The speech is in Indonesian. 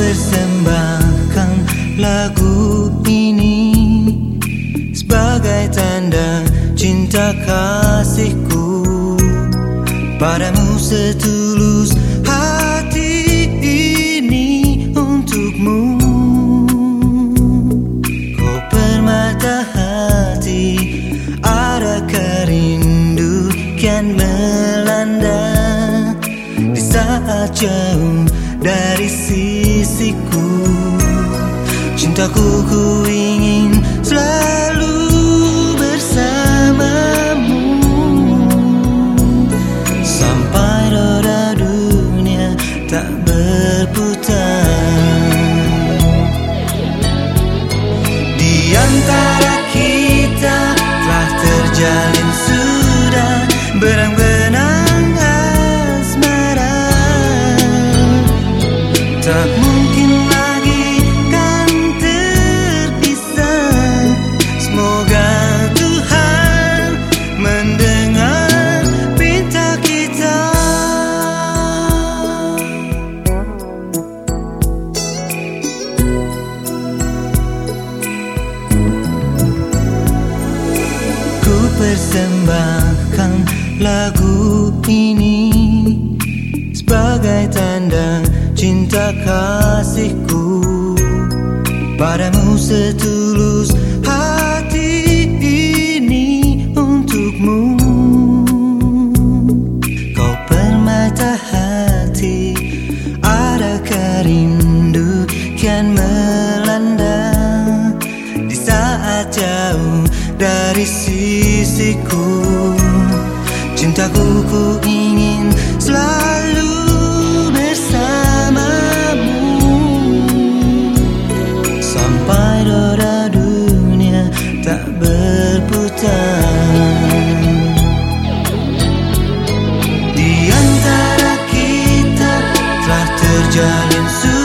persembahkan lagu ini sebagai tanda cinta kasihku padamu setuju. Jauh dari sisiku. Cintaku ku ingin selalu bersamamu. Sampai roda dunia tak berputar Tak mungkin lagi kan terpisah. Semoga Tuhan mendengar pinta kita. Ku persembahkan lagu ini Sebagai tanda cinta kasihku. Padamu setulus hati ini untukmu. Kau permata hati Ada kerindu kian melanda? Di saat jauh dari sisiku Cintaku ku ingin selalu roda dunia tak berputar. Di antara kita telah terjalin suara